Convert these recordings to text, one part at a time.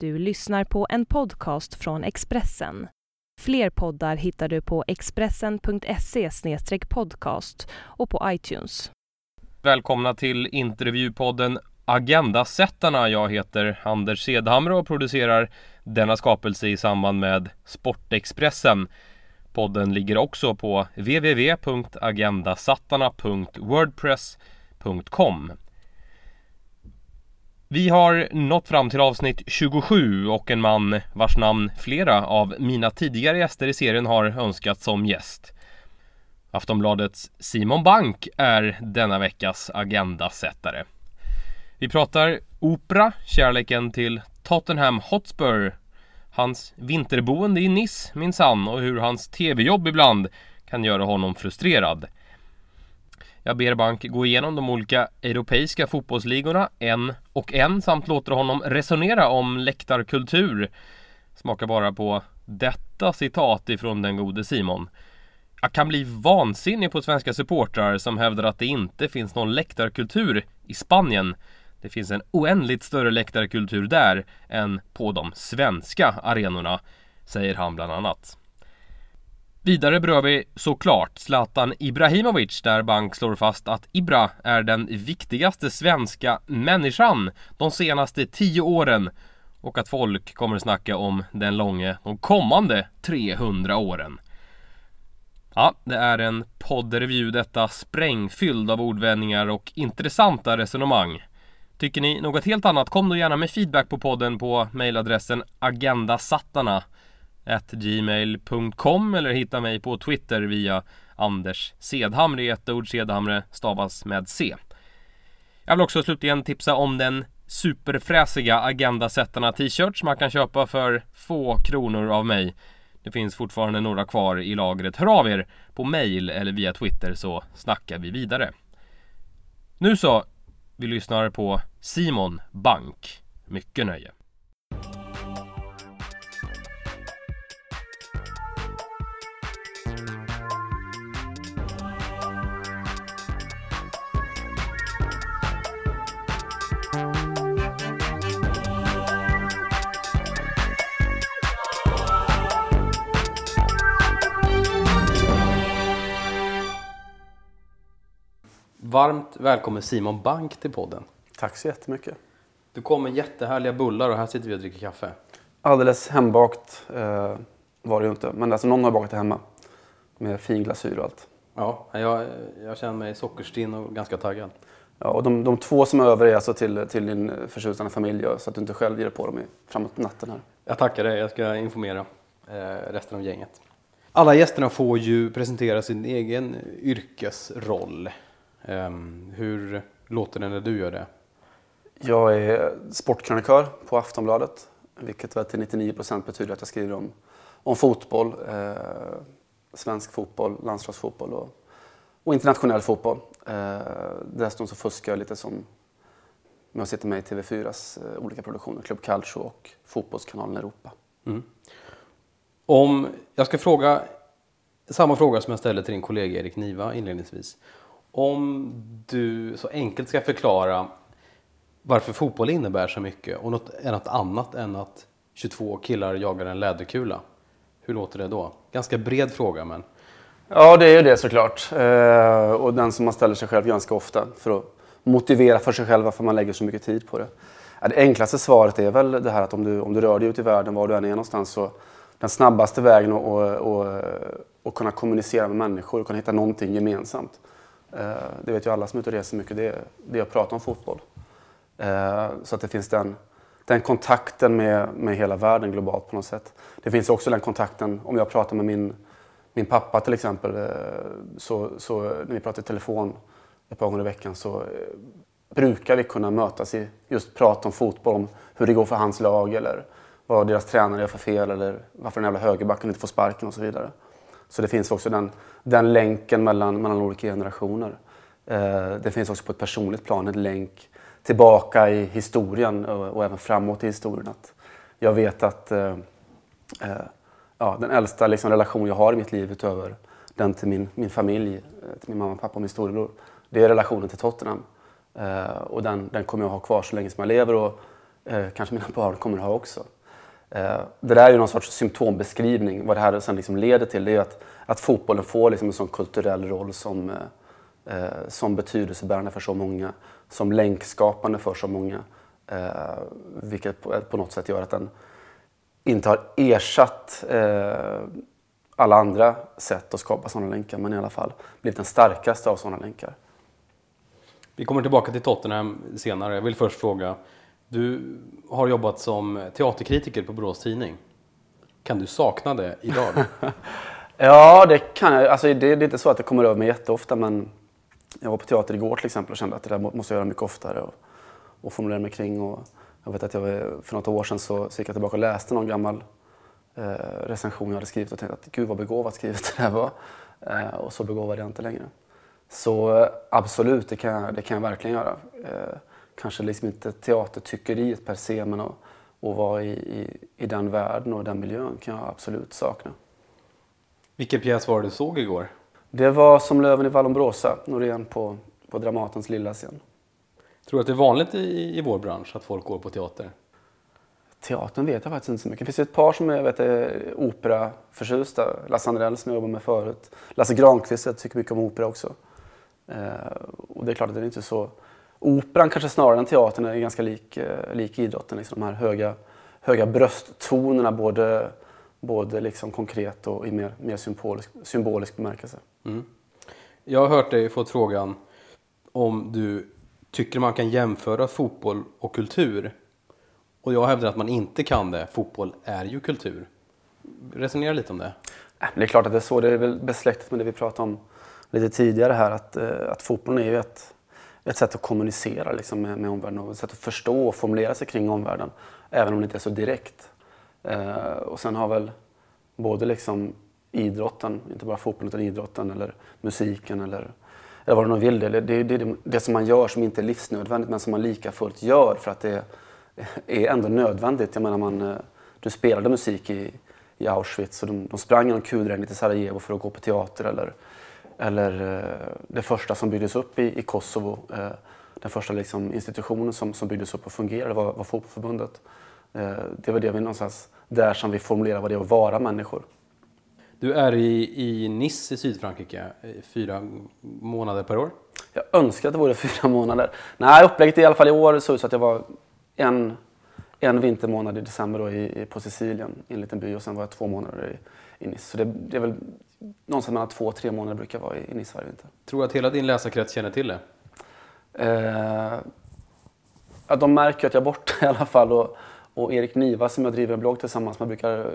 Du lyssnar på en podcast från Expressen. Fler poddar hittar du på expressen.se podcast och på iTunes. Välkomna till intervjupodden Agendasättarna. Jag heter Anders Sedhamre och producerar denna skapelse i samband med Sportexpressen. Podden ligger också på www.agendasattarna.wordpress.com. Vi har nått fram till avsnitt 27 och en man vars namn flera av mina tidigare gäster i serien har önskat som gäst. Aftonbladets Simon Bank är denna veckas agendasättare. Vi pratar opera, kärleken till Tottenham Hotspur, hans vinterboende i Nice minsann och hur hans TV-jobb ibland kan göra honom frustrerad. Jag ber Bank gå igenom de olika europeiska fotbollsligorna en och en samt låter honom resonera om läktarkultur. Smaka bara på detta citat ifrån den gode Simon. Jag kan bli vansinnig på svenska supportrar som hävdar att det inte finns någon läktarkultur i Spanien. Det finns en oändligt större läktarkultur där än på de svenska arenorna, säger han bland annat. Vidare berör vi såklart Zlatan Ibrahimovic där Bank slår fast att Ibra är den viktigaste svenska människan de senaste tio åren och att folk kommer snacka om den långe de kommande 300 åren. Ja, det är en poddreview detta sprängfylld av ordvändningar och intressanta resonemang. Tycker ni något helt annat, kom då gärna med feedback på podden på mejladressen agendasattarna gmail.com eller hitta mig på Twitter via Anders Sedhamre i ett ord. Sedhamre stavas med C. Jag vill också slutligen tipsa om den superfräsiga Agendasättarna t-shirt som man kan köpa för få kronor av mig. Det finns fortfarande några kvar i lagret. Hör av er på mail eller via Twitter så snackar vi vidare. Nu så, vi lyssnar på Simon Bank. Mycket nöje. Varmt välkommen Simon Bank till podden. Tack så jättemycket. Du kom med jättehärliga bullar och här sitter vi och dricker kaffe. Alldeles hembakt eh, var det ju inte, men alltså någon har bakat det hemma. Med fin glasyr och allt. Ja, jag, jag känner mig sockerstinn och ganska taggad. Ja, och de, de två som är över är alltså till, till din förtjusande familj så att du inte själv ger på dem i, framåt natten här. Jag tackar dig, jag ska informera eh, resten av gänget. Alla gästerna får ju presentera sin egen yrkesroll. Um, hur låter det när du gör det? Jag är sportkrönikör på Aftonbladet, vilket till 99 procent betyder att jag skriver om, om fotboll, eh, svensk fotboll, landslagsfotboll och, och internationell fotboll. Eh, dessutom så fuskar jag lite som med att sitta med i TV4s eh, olika produktioner, Club Calcio och Fotbollskanalen Europa. Mm. Om jag ska fråga samma fråga som jag ställde till din kollega Erik Niva inledningsvis. Om du så enkelt ska förklara varför fotboll innebär så mycket och något, något annat än att 22 killar jagar en läderkula. Hur låter det då? Ganska bred fråga men... Ja, det är ju det såklart. Eh, och den som man ställer sig själv ganska ofta för att motivera för sig själv varför man lägger så mycket tid på det. Det enklaste svaret är väl det här att om du, om du rör dig ut i världen, var du än är någonstans, så den snabbaste vägen att, och, och, och kunna kommunicera med människor och kunna hitta någonting gemensamt Eh, det vet ju alla som är ute och reser mycket, det är, det är att prata om fotboll. Eh, så att det finns den, den kontakten med, med hela världen globalt på något sätt. Det finns också den kontakten, om jag pratar med min, min pappa till exempel, eh, så, så när vi pratar i telefon ett par gånger i veckan så brukar vi kunna mötas i just prata om fotboll, om hur det går för hans lag eller vad deras tränare gör för fel eller varför den jävla högerbacken inte får sparken och så vidare. Så det finns också den, den länken mellan, mellan olika generationer. Eh, det finns också på ett personligt plan en länk tillbaka i historien och, och även framåt i historien. Att jag vet att eh, eh, ja, den äldsta liksom, relation jag har i mitt liv utöver den till min, min familj, eh, till min mamma, pappa och min storebror, det är relationen till Tottenham. Eh, och den, den kommer jag ha kvar så länge som jag lever. Och Eh, kanske mina barn kommer att ha också. Eh, det där är ju någon sorts symptombeskrivning. Vad det här sen liksom leder till det är att, att fotbollen får liksom en sån kulturell roll som, eh, eh, som betydelsebärande för så många, som länkskapande för så många. Eh, vilket på, på, något sätt gör att den inte har ersatt eh, alla andra sätt att skapa sådana länkar, men i alla fall blivit den starkaste av sådana länkar. Vi kommer tillbaka till Tottenham senare. Jag vill först fråga, du har jobbat som teaterkritiker på Borås Tidning. Kan du sakna det idag? ja, det kan jag. Alltså, det, det, är inte så att det kommer över mig jätteofta, men jag var på teater igår till exempel och kände att det där måste jag göra mycket oftare och, och formulera mig kring. Och jag vet att jag för något år sedan så, så gick jag tillbaka och läste någon gammal eh, recension jag hade skrivit och tänkte att gud vad begåvat skrivet det där var. Eh, och så begåvad är jag inte längre. Så eh, absolut, det kan, jag, det kan jag verkligen göra. Eh, kanske liksom inte teatertyckeriet per se, men att, att vara i, i, i den världen och den miljön kan jag absolut sakna. Vilken pjäs var det du såg igår? Det var Som löven i Vallombrosa, Norén på, på Dramatens lilla scen. Tror du att det är vanligt i, i vår bransch att folk går på teater? Teatern vet jag faktiskt inte så mycket. Det finns ett par som är vet, operaförtjusta. Lasse Andrell som jag jobbar med förut. Lasse Granqvist, jag tycker mycket om opera också. Eh, och det är klart att det är inte så... Operan kanske snarare än teatern är ganska lik, eh, lik idrotten. Liksom de här höga, höga brösttonerna både, både liksom konkret och i mer, mer symbolisk, symbolisk bemärkelse. Mm. Jag har hört dig få frågan om du tycker man kan jämföra fotboll och kultur. Och jag hävdar att man inte kan det. Fotboll är ju kultur. Resonera lite om det. Äh, det är klart att det är så. Det är väl besläktat med det vi pratade om lite tidigare här. Att, eh, att fotbollen är ju ett, ett sätt att kommunicera liksom, med, med omvärlden och ett sätt att förstå och formulera sig kring omvärlden. Även om det inte är så direkt. Eh, och sen har väl både liksom idrotten, inte bara fotbollen utan idrotten eller musiken eller eller vad du nu vill. Det, det, det, det som man gör som inte är livsnödvändigt men som man lika fullt gör för att det är ändå nödvändigt. Jag menar, man, eh, du spelade musik i, i Auschwitz och de, de sprang genom kulregnet i Sarajevo för att gå på teater. Eller, eller eh, det första som byggdes upp i, i Kosovo, eh, den första liksom institutionen som, som byggdes upp och fungerade var, var Fotbollförbundet. Det var det vi någonstans, där som vi formulerade vad det är att vara människor. Du är i, i Nice i Sydfrankrike fyra månader per år. Jag önskar att det vore fyra månader. Nej, upplägget i alla fall i år såg ut så att jag var en, en vintermånad i december då i, på Sicilien i en liten by och sen var jag två månader i, i Nice. Så det, det är väl någonstans mellan två och tre månader brukar vara i, i varje vinter. Tror du att hela din läsarkrets känner till det? Eh, ja, de märker att jag är borta i alla fall. Och, och Erik Niva som jag driver en blogg tillsammans med brukar eh,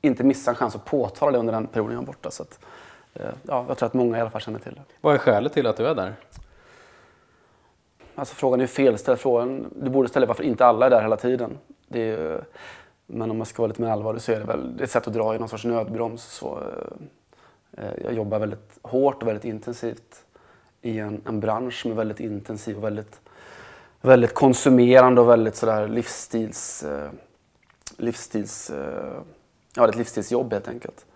inte missa en chans att påtala det under den perioden jag är borta. Så att, eh, ja, jag tror att många i alla fall känner till det. Vad är skälet till att du är där? Alltså frågan är felställd. Frågan, du borde ställa varför inte alla är där hela tiden. Det är, men om jag ska vara lite mer allvarlig så är det väl det är ett sätt att dra i någon sorts nödbroms. Så, eh, eh, jag jobbar väldigt hårt och väldigt intensivt i en, en bransch som är väldigt intensiv och väldigt väldigt konsumerande och väldigt sådär livsstils... Eh, livsstils eh, ja, det är ett livsstilsjobb helt enkelt.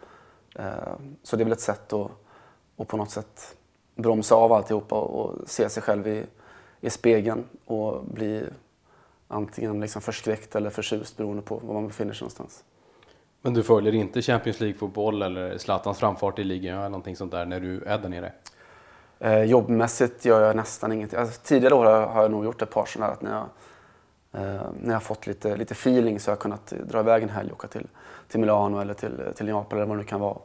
Eh, så det är väl ett sätt att, att på något sätt bromsa av alltihopa och, och se sig själv i, i spegeln och bli antingen liksom förskräckt eller förtjust beroende på var man befinner sig någonstans. Men du följer inte Champions League-fotboll eller Zlatans framfart i ligan eller någonting sånt där när du är där nere? Eh, jobbmässigt gör jag nästan ingenting. Alltså, tidigare år har jag nog gjort ett par sådana här att när jag, eh, när jag har fått lite, lite feeling så har jag kunnat dra iväg en helg och åka till, till Milano eller till, till Neapel eller vad det nu kan vara.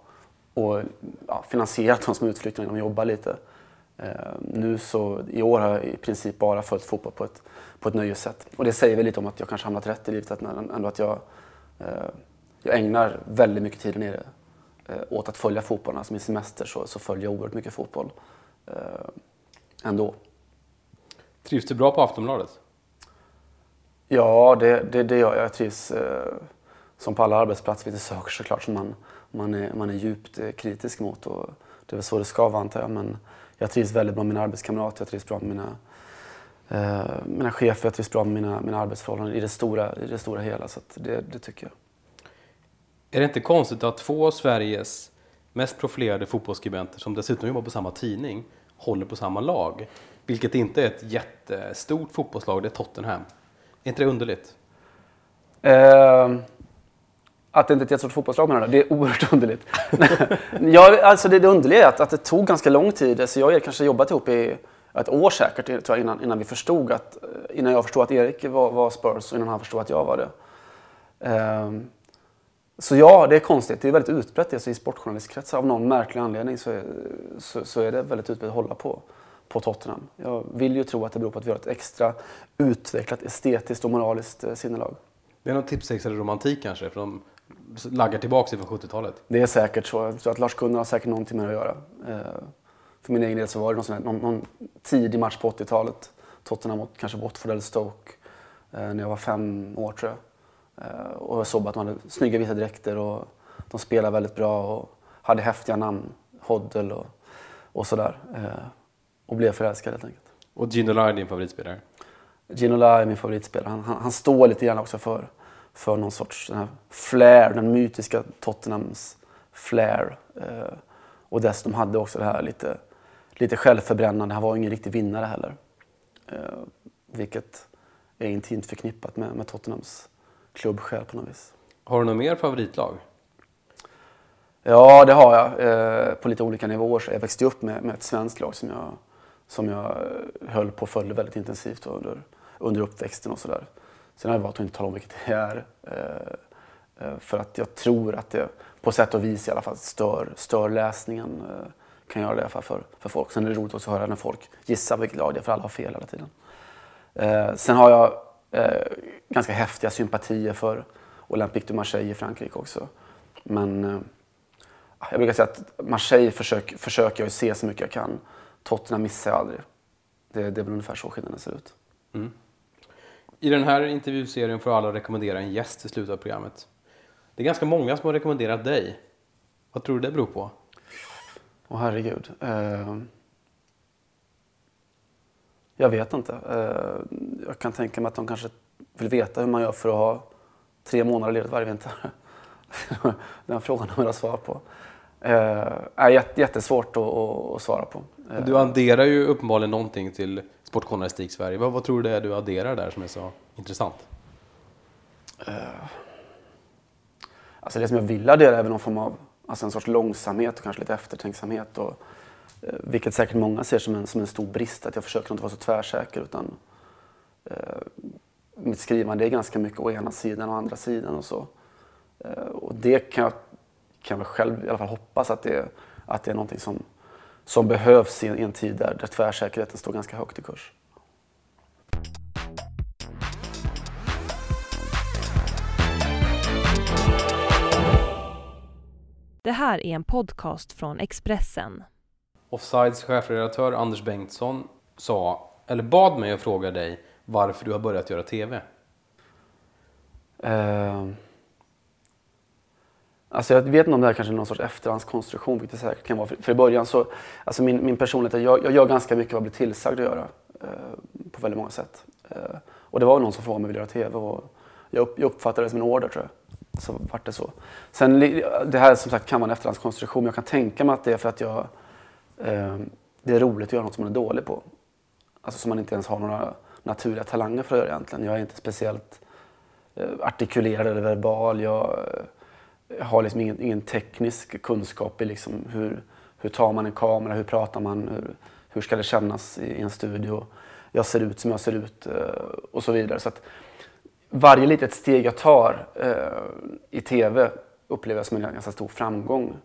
Och ja, finansierat de som utflykter genom att jobba lite. Eh, nu så, i år har jag i princip bara följt fotboll på ett, på ett nöjessätt. Och det säger väl lite om att jag kanske hamnat rätt i livet. Att, ändå att jag, eh, jag ägnar väldigt mycket tid nere eh, åt att följa fotbollen. Alltså min semester så, så följer jag oerhört mycket fotboll eh, ändå. Trivs du bra på Aftonbladet? Ja, det, det, det gör jag. Jag trivs eh, som på alla arbetsplatser. Det finns saker såklart som man, man, är, man är djupt kritisk mot. Och det är väl så det ska vara antar jag. Men jag trivs väldigt bra med mina arbetskamrater. Jag trivs bra med mina, eh, mina chefer. Jag trivs bra med mina, mina arbetsförhållanden i det stora, i det stora hela. Så det, det tycker jag. Är det inte konstigt att två av Sveriges mest profilerade fotbollsskribenter som dessutom jobbar på samma tidning håller på samma lag. Vilket inte är ett jättestort fotbollslag, det är Tottenham. Är inte det underligt? Eh, att det inte är ett jättestort fotbollslag menar du? Det är oerhört underligt. ja, alltså det, det underliga är att, att det tog ganska lång tid. Så jag och Erik kanske jobbat ihop i ett år säkert tror jag, innan, innan vi förstod att, eh, innan jag förstod att Erik var, var Spurs och innan han förstod att jag var det. Um, så ja, det är konstigt. Det är väldigt utbrett alltså, i sportjournalistkretsar. Av någon märklig anledning så är, så, så är det väldigt utbrett att hålla på, på Tottenham. Jag vill ju tro att det beror på att vi har ett extra utvecklat estetiskt och moraliskt eh, sinnelag. Det är någon tipsexare romantik kanske, för de laggar tillbaka från 70-talet. Det är säkert så. Jag tror att Lars-Gunnar har säkert någonting med det att göra. Eh, för min egen del så var det någon, någon, någon tidig match på 80-talet. Tottenham mot kanske Watford eller Stoke. Eh, när jag var fem år tror jag. Eh, och jag såg att de hade snygga vita dräkter och de spelade väldigt bra och hade häftiga namn. Hoddle och, och sådär. Och blev förälskad helt enkelt. Och Gino Lai är din favoritspelare? Gino Lai är min favoritspelare. Han, han, han, står lite grann också för, för någon sorts den här flair, den mytiska Tottenhams flair. Eh, och dessutom hade också det här lite, lite självförbrännande. Han var ingen riktig vinnare heller. vilket är intimt förknippat med, med Tottenhams klubbsjäl på något vis. Har du något mer favoritlag? Ja, det har jag. Eh, på lite olika nivåer. Så jag växte upp med, med ett svenskt lag som jag, som jag eh, höll på och följde väldigt intensivt under, under uppväxten och sådär. Sen har jag valt att inte tala om vilket det är. Eh, eh, för att jag tror att det på sätt och vis i alla fall stör, stör läsningen. Eh, kan göra det i alla fall för, för folk. Sen är det roligt också att höra när folk gissar vilket lag det är, för alla har fel hela tiden. Sen har jag ganska häftiga sympatier för Olympique de Marseille i Frankrike också. Men jag brukar säga att Marseille försök, försöker jag se så mycket jag kan. Tottenham missar jag aldrig. Det, det är väl ungefär så skillnaden ser ut. Mm. I den här intervjuserien får alla rekommendera en gäst i slutet av programmet. Det är ganska många som har rekommenderat dig. Vad tror du det beror på? Åh herregud. Uh... Jag vet inte. Uh, jag kan tänka mig att de kanske vill veta hur man gör för att ha tre månader ledigt varje vinter. Den frågan har jag svar på. Uh, är jättesvårt att, att, svara på. Du adderar ju uppenbarligen någonting till Sportjournalistik Sverige. Vad, vad tror du det är du adderar där som är så intressant? Uh, alltså det som jag vill addera är väl någon form av alltså en sorts långsamhet och kanske lite eftertänksamhet. Och, uh, vilket säkert många ser som en, som en stor brist, att jag försöker inte vara så tvärsäker utan uh, mitt skrivande är ganska mycket å ena sidan och andra sidan och så. Och det kan jag, kan jag själv i alla fall hoppas att det, att det är någonting som, som behövs i en, tid där, där tvärsäkerheten står ganska högt i kurs. Det här är en podcast från Expressen. Offsides chefredaktör Anders Bengtsson sa, eller bad mig att fråga dig varför du har börjat göra TV? Uh, alltså jag vet inte om det här kanske är någon sorts efterhandskonstruktion, vilket det säkert kan vara. För, för i början så, alltså min, min personlighet, jag, jag gör ganska mycket vad jag blir tillsagd att göra. Eh, på väldigt många sätt. Eh, och det var någon som frågade om jag ville göra TV och jag, upp, jag uppfattade det som en order tror jag. Så vart det så. Sen det här som sagt kan vara en efterhandskonstruktion, men jag kan tänka mig att det är för att jag ehm, det är roligt att göra något som man är dålig på. Alltså som man inte ens har några naturliga talanger för att göra egentligen. Jag är inte speciellt eh, artikulerad eller verbal. Jag, jag har liksom ingen, ingen, teknisk kunskap i liksom hur, hur tar man en kamera, hur pratar man, hur, hur ska det kännas i, i en studio. Jag ser ut som jag ser ut eh, och så vidare. Så att varje litet steg jag tar eh, i TV upplever jag som en ganska stor framgång.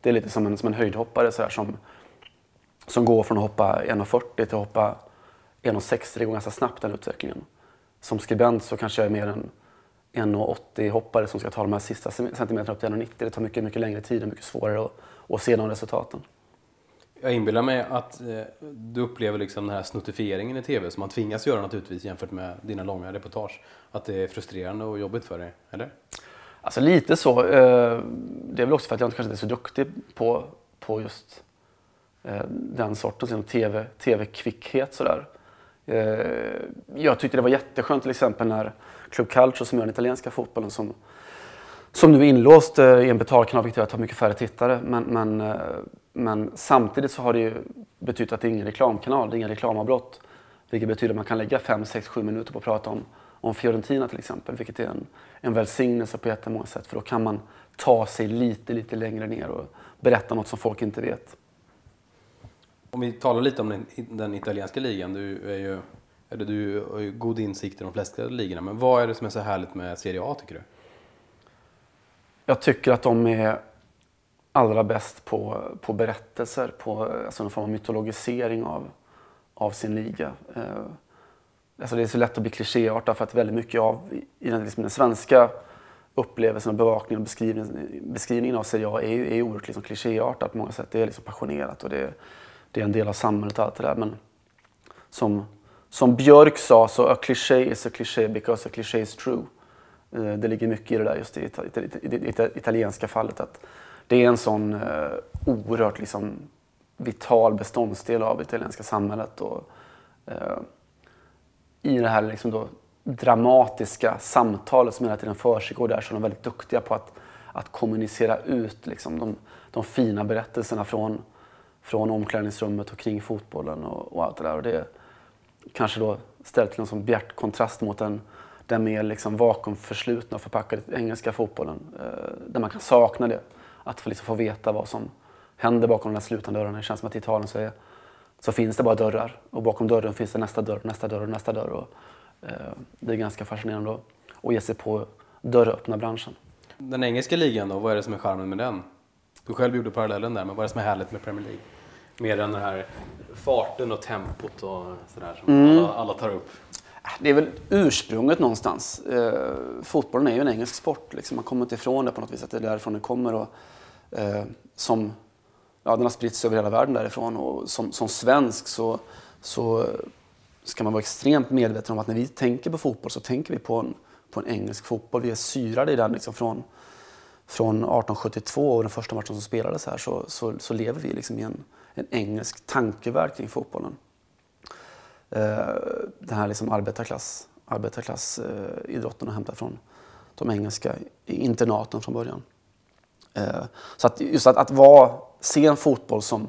Det är lite som en, som en höjdhoppare så här, som, som går från att hoppa 1,40 till att hoppa 1,60. Det går ganska snabbt den utvecklingen. Som skribent så kanske jag är mer en 1,80 hoppare som ska ta de här sista centimeterna upp till 1,90. Det tar mycket, mycket längre tid och mycket svårare att, att se de resultaten. Jag inbillar mig att eh, du upplever liksom den här snuttifieringen i TV som man tvingas göra naturligtvis jämfört med dina långa reportage. Att det är frustrerande och jobbigt för dig, eller? Alltså lite så. Eh, det är väl också för att jag kanske inte är så duktig på, på just eh, den sortens liksom TV, TV-kvickhet sådär. Eh, jag tyckte det var jätteskönt till exempel när Club Calcio som gör den italienska fotbollen som, som nu är inlåst eh, i en betalkanal vilket gör att har mycket färre tittare. Men, men, eh, men samtidigt så har det ju betytt att det är ingen reklamkanal, det är inga reklamavbrott. Vilket betyder att man kan lägga 5, 6, 7 minuter på att prata om, om Fiorentina till exempel, vilket är en, en välsignelse på jättemånga sätt. För då kan man ta sig lite, lite längre ner och berätta något som folk inte vet. Om vi talar lite om den, den italienska ligan. Du, är ju, eller du har ju god insikt i de flesta ligorna. Men vad är det som är så härligt med Serie A tycker du? Jag tycker att de är allra bäst på, på berättelser, på alltså någon form av mytologisering av, av sin liga. Eh, alltså det är så lätt att bli klichéartad för att väldigt mycket av i den, liksom den svenska upplevelsen och bevakningen och beskrivningen, beskrivningen av Serie A är ju är oerhört liksom klichéartat på många sätt. Det är liksom passionerat och det är, det är en del av samhället och allt det där. Men som, som Björk sa så a cliché is a cliché because a cliché is true. Eh, det ligger mycket i det där just i det italienska fallet. Att det är en sån eh, oerhört liksom, vital beståndsdel av det italienska samhället. Och, eh, I det här liksom då, dramatiska samtalet som hela tiden försiggår där så är de väldigt duktiga på att, att kommunicera ut liksom, de, de fina berättelserna från, från omklädningsrummet och kring fotbollen och, och allt det där. Och det kanske då ställt till en sån bjärt kontrast mot den, den mer liksom vakuumförslutna och förpackade engelska fotbollen. Eh, där man kan sakna det. Att få, liksom få veta vad som händer bakom de där slutna dörrarna. Det känns som att i Italien så, är, så finns det bara dörrar. Och bakom dörren finns det nästa dörr, nästa dörr och nästa dörr. Och, eh, det är ganska fascinerande att, att ge sig på dörröppna branschen. Den engelska ligan då, vad är det som är charmen med den? Du själv gjorde parallellen där, men vad är det som är härligt med Premier League? Mer än den här farten och tempot och sådär som mm. alla, alla, tar upp. Det är väl ursprunget någonstans. Eh, fotbollen är ju en engelsk sport. Liksom. Man kommer inte ifrån det på något vis, att det är därifrån den kommer. Och, eh, som, ja, den har spritts över hela världen därifrån. Och som, som svensk så, så ska man vara extremt medveten om att när vi tänker på fotboll så tänker vi på en, på en engelsk fotboll. Vi är syrade i den liksom från, från 1872 och den första matchen som spelades här så, så, så lever vi liksom i en, en engelsk tankevärld kring fotbollen. Eh, den här liksom arbetarklass, arbetarklassidrotten har hämtat från de engelska internaten från början. Eh, så att just att, att vara, se en fotboll som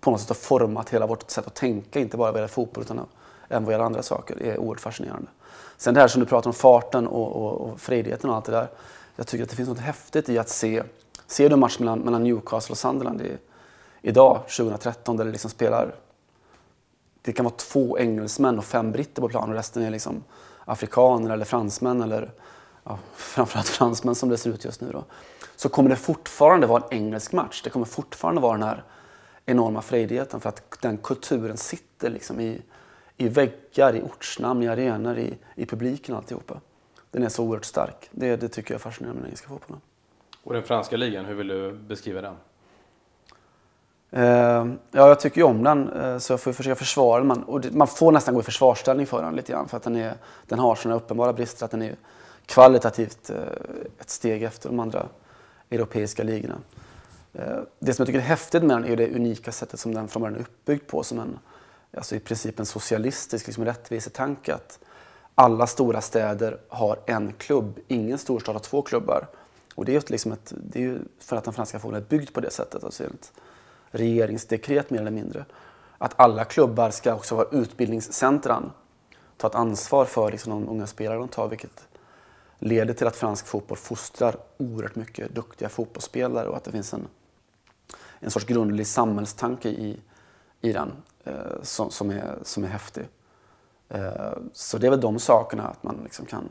på något sätt har format hela vårt sätt att tänka, inte bara vad gäller fotboll utan även vad gäller andra saker, är oerhört fascinerande. Sen det här som du pratar om, farten och, och, och frejdigheten och allt det där. Jag tycker att det finns något häftigt i att se, ser du en match mellan, mellan Newcastle och Sunderland i, idag, 2013, där det liksom spelar det kan vara två engelsmän och fem britter på plan och resten är liksom afrikaner eller fransmän eller ja, framförallt fransmän som det ser ut just nu. Då. Så kommer det fortfarande vara en engelsk match. Det kommer fortfarande vara den här enorma frejdigheten för att den kulturen sitter liksom i, i väggar, i ortsnamn, i arenor, i, i publiken och alltihopa. Den är så oerhört stark. Det, det tycker jag är fascinerande med den engelska fotbollen. Och den franska ligan, hur vill du beskriva den? Eh, ja, jag tycker ju om den, eh, så jag får försöka försvara den. Man, och man får nästan gå i försvarsställning för den lite grann, för att den, är, den har sådana uppenbara brister att den är kvalitativt eh, ett steg efter de andra europeiska ligorna. det som jag tycker är häftigt med den är det unika sättet som den från början är uppbyggd på, som en, alltså i princip en socialistisk liksom rättvisetanke. Att alla stora städer har en klubb, ingen storstad har två klubbar. Och det är, liksom ett, det är ju för att den franska fotbollen är byggd på det sättet. Alltså regeringsdekret mer eller mindre. Att alla klubbar ska också vara utbildningscentran. Ta ett ansvar för liksom, de unga spelare de tar vilket leder till att fransk fotboll fostrar oerhört mycket duktiga fotbollsspelare och att det finns en, en sorts grundlig samhällstanke i, i den eh, som, som, är, som är häftig. Eh, så det är väl de sakerna att man liksom kan,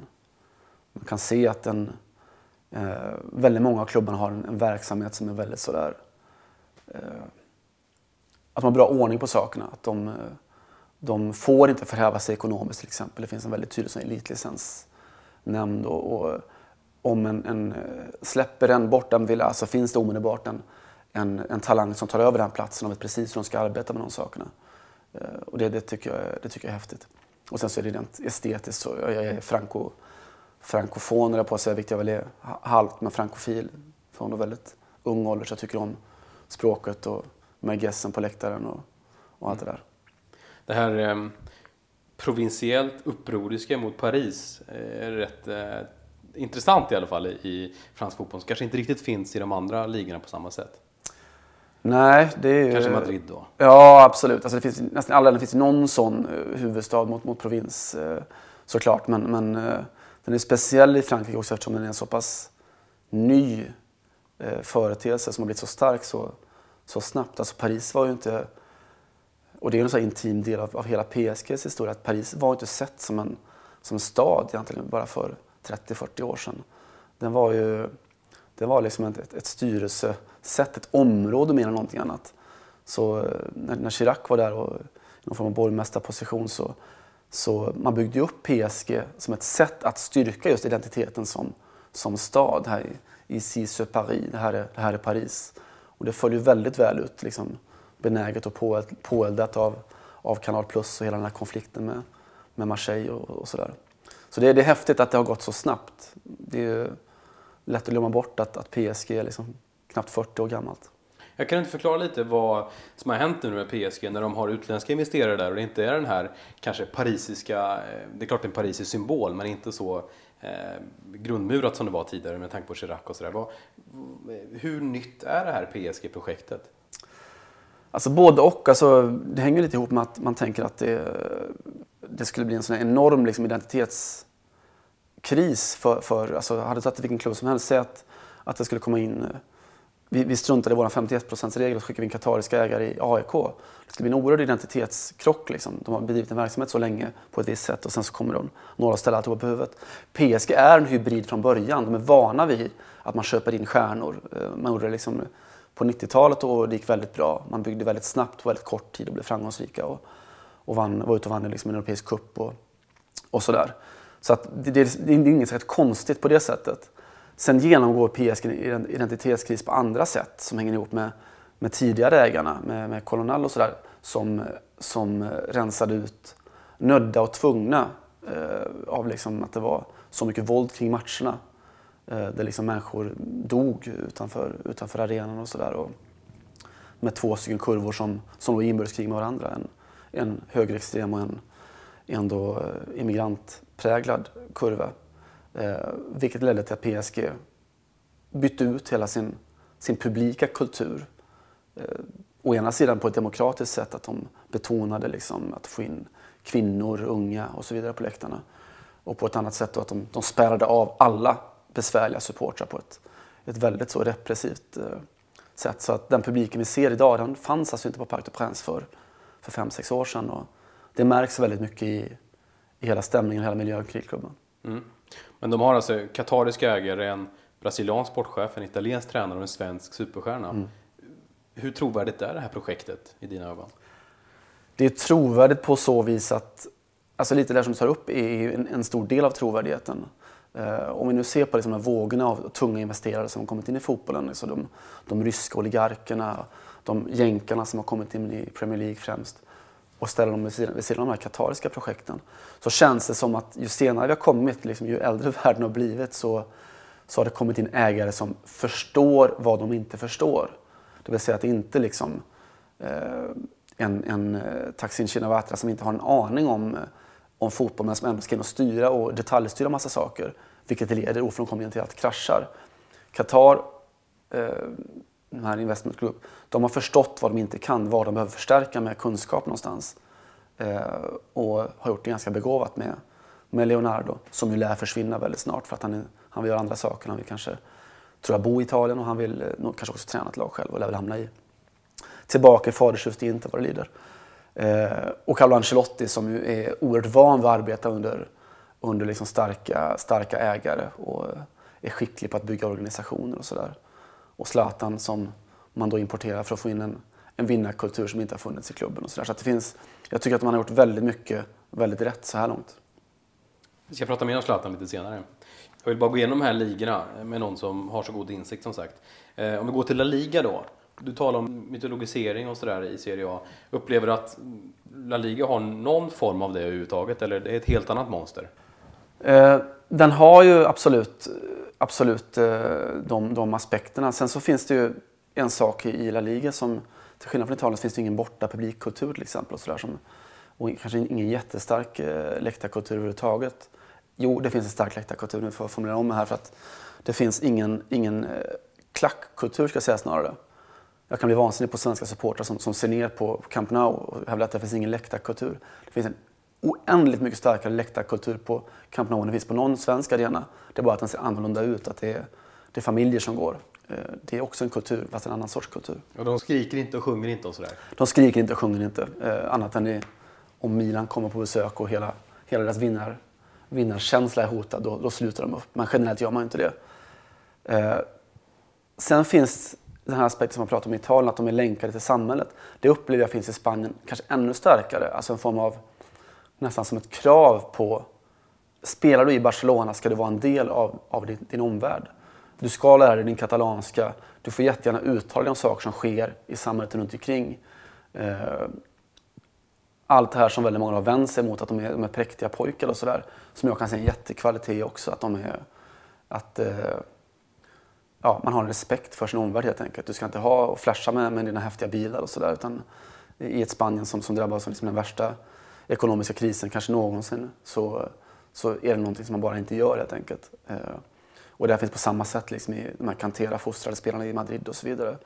man kan se att en, eh, väldigt många av klubbarna har en, en verksamhet som är väldigt sådär Eh, Eh, att man har bra ordning på sakerna. Att de, eh, de får inte förhäva sig ekonomiskt till exempel. Det finns en väldigt tydlig elitlicensnämnd. Och, och om en, en, eh, släpper en bort en Villa så finns det omedelbart en, en, en talang som tar över den platsen och vet precis hur de ska arbeta med de sakerna. Och det, det, tycker jag, det tycker jag är häftigt. Och sen så är det rent estetiskt så jag, jag är franco, frankofon, eller på att säga, vilket jag väl är halvt, men frankofil från väldigt ung ålder så jag tycker om språket och med Gessen på läktaren och, och allt det där. Det här eh, provinsiellt upproriska mot Paris är rätt eh, intressant i alla fall i, i fransk fotboll. Som kanske inte riktigt finns i de andra ligorna på samma sätt. Nej, det är Kanske Madrid då? Ja, absolut. Alltså det finns, nästan alla det finns någon sån eh, huvudstad mot, mot provins. Eh, såklart. Men, men eh, den är speciell i Frankrike också eftersom den är en så pass ny eh, företeelse som har blivit så stark så, så snabbt. Alltså Paris var ju inte, och det är en så intim del av, av hela PSGs historia, att Paris var inte sett som en, som en stad egentligen bara för 30-40 år sedan. Den var ju det var liksom ett, ett, ett styrelsesätt, ett område mer än någonting annat. Så eh, när, när Chirac var där och i någon form av borgmästarposition så, så man byggde upp PSG som ett sätt att styrka just identiteten som, som stad här i, i Cise Paris, det här, är, det här är Paris. Och det följer väldigt väl ut, liksom, benäget och påeldat av, av Kanal Plus och hela den här konflikten med, med Marseille och, och sådär. Så det, det är häftigt att det har gått så snabbt. Det är lätt att glömma bort att, att PSG är liksom knappt 40 år gammalt. Jag kan inte förklara lite vad som har hänt nu med PSG när de har utländska investerare där och det inte är den här kanske parisiska, eh, det är klart det är en parisisk symbol men inte så eh, grundmurat som det var tidigare med tanke på Chirac och sådär. Hur nytt är det här PSG-projektet? Alltså både och. Alltså, det hänger lite ihop med att man tänker att det, det skulle bli en sån enorm liksom, identitetskris för, för alltså, hade tagit vilken klubb som helst. Säg att, att det skulle komma in eh, vi, vi struntade i vår 51%-regel och skickade in katariska ägare i AIK. Det skulle bli en oerhörd identitetskrock. Liksom. De har bedrivit en verksamhet så länge på ett visst sätt och sen så kommer de några och ställer alltihop på huvudet. PSG är en hybrid från början. De är vana vid att man köper in stjärnor. Eh, man gjorde det liksom på 90-talet och det gick väldigt bra. Man byggde väldigt snabbt på väldigt kort tid och blev framgångsrika och, och vann, var ute och vann liksom en europeisk cup och, och sådär. Så att det, det, det är inget konstigt på det sättet. Sen genomgår PSG en identitetskris på andra sätt som hänger ihop med, med tidigare ägarna, med, med Colonel och sådär, som, som rensade ut nödda och tvungna eh, av liksom att det var så mycket våld kring matcherna. Eh, där liksom människor dog utanför, utanför arenan och sådär. Med två stycken kurvor som, som låg i inbördeskrig med varandra. En, en högerextrem och en, en då eh, immigrantpräglad kurva. Eh, vilket ledde till att PSG bytte ut hela sin, sin publika kultur. Eh, å ena sidan på ett demokratiskt sätt, att de betonade liksom att få in kvinnor, unga och så vidare på läktarna. Och på ett annat sätt då att de, de spärrade av alla besvärliga supportrar på ett, ett väldigt så repressivt eh, sätt. Så att den publiken vi ser idag, den fanns alltså inte på Parc des Princes för, för fem, sex år sedan. Och det märks väldigt mycket i, i hela stämningen, hela miljön kring klubben. Mm. Men de har alltså katariska ägare, en brasiliansk sportchef, en italiensk tränare och en svensk superstjärna. Mm. Hur trovärdigt är det här projektet i dina ögon? Det är trovärdigt på så vis att, alltså lite det som du tar upp är en, en stor del av trovärdigheten. Uh, om vi nu ser på liksom de här vågorna av tunga investerare som har kommit in i fotbollen, alltså de, de ryska oligarkerna, de jänkarna som har kommit in i Premier League främst och ställa dem vid sidan, vid sidan av de här katariska projekten så känns det som att ju senare vi har kommit, liksom, ju äldre världen har blivit så, så har det kommit in ägare som förstår vad de inte förstår. Det vill säga att det inte liksom eh, en, en eh, Taksin Shinawatra som inte har en aning om, eh, om fotboll men som ändå ska in och styra och detaljstyra massa saker. Vilket leder ofrånkomligen till att kraschar. Qatar eh, den här Investment Group, de har förstått vad de inte kan, vad de behöver förstärka med kunskap någonstans. Eh, och har gjort det ganska begåvat med, med Leonardo, som ju lär försvinna väldigt snart för att han, är, han vill göra andra saker. Han vill kanske, tror jag, bo i Italien och han vill eh, nog, kanske också träna ett lag själv och lär väl hamna i tillbaka i fadershuset inte vad det lider. Eh, och Carlo Ancelotti som ju är oerhört van vid att arbeta under, under liksom starka, starka ägare och eh, är skicklig på att bygga organisationer och sådär och Zlatan som man då importerar för att få in en, en vinnarkultur som inte har funnits i klubben. Och så där. så det finns, jag tycker att man har gjort väldigt mycket väldigt rätt så här långt. Vi ska prata mer om Zlatan lite senare. Jag vill bara gå igenom de här ligorna med någon som har så god insikt som sagt. Eh, om vi går till La Liga då. Du talar om mytologisering och sådär i Serie A. Upplever du att La Liga har någon form av det överhuvudtaget eller är det ett helt annat monster? Eh, den har ju absolut absolut eh, de, de aspekterna. Sen så finns det ju en sak i La Liga som, till skillnad från Italien, så finns det ingen borta publikkultur till exempel. Och, så där, som, och kanske ingen jättestark eh, läktarkultur överhuvudtaget. Jo, det finns en stark läktarkultur, nu får jag formulera om det här, för att det finns ingen, ingen eh, klackkultur ska jag säga snarare. Jag kan bli vansinnig på svenska supportrar som, som ser ner på Camp Nou och hävdar att det finns ingen läktarkultur. Det finns en oändligt mycket starkare läktarkultur på Camp Nou än det finns på någon svensk arena. Det är bara att den ser annorlunda ut, att det är, det är familjer som går. Eh, det är också en kultur, fast en annan sorts kultur. Och de skriker inte och sjunger inte och sådär? De skriker inte och sjunger inte, eh, annat än i, om Milan kommer på besök och hela, hela deras vinnar, vinnarkänsla är hotad, då, då slutar de upp. Men generellt gör man inte det. Eh, sen finns den här aspekten som man pratar om i Italien, att de är länkade till samhället. Det upplever jag finns i Spanien kanske ännu starkare. Alltså en form av, nästan som ett krav på, spelar du i Barcelona ska du vara en del av, av din, din omvärld. Du ska lära dig din katalanska, du får jättegärna uttala dig om saker som sker i samhället runt omkring. Eh, allt det här som väldigt många har vänt sig mot, att de är, de är präktiga pojkar och sådär. Som jag kan se en jättekvalitet också, att de är, att eh, ja, man har en respekt för sin omvärld helt enkelt. Du ska inte ha och flasha med, med dina häftiga bilar och sådär. Utan i ett Spanien som, som drabbas av liksom den värsta ekonomiska krisen kanske någonsin så, så är det någonting som man bara inte gör helt enkelt. Eh, och det finns på samma sätt liksom i de här Cantera-fostrade spelarna i Madrid och så vidare.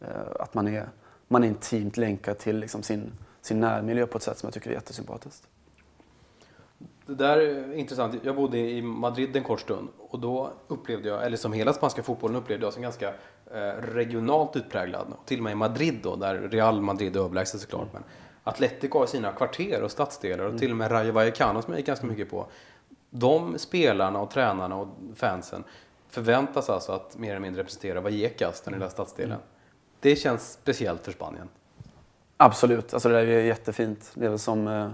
Eh, att man är, man är intimt länkad till liksom sin, sin närmiljö på ett sätt som jag tycker är jättesympatiskt. Det där är intressant. Jag bodde i Madrid en kort stund och då upplevde jag, eller som hela spanska fotbollen upplevde jag som ganska eh, regionalt utpräglad. Till och med i Madrid då, där Real Madrid är överlägset såklart. Men Atletico har sina kvarter och stadsdelar och mm. till och med Rayo Vallecano som jag gick ganska mycket på. De spelarna och tränarna och fansen förväntas alltså att mer eller mindre representera Vallecas, den lilla stadsdelen. Mm. Det känns speciellt för Spanien. Absolut, alltså det är jättefint. Det är väl som eh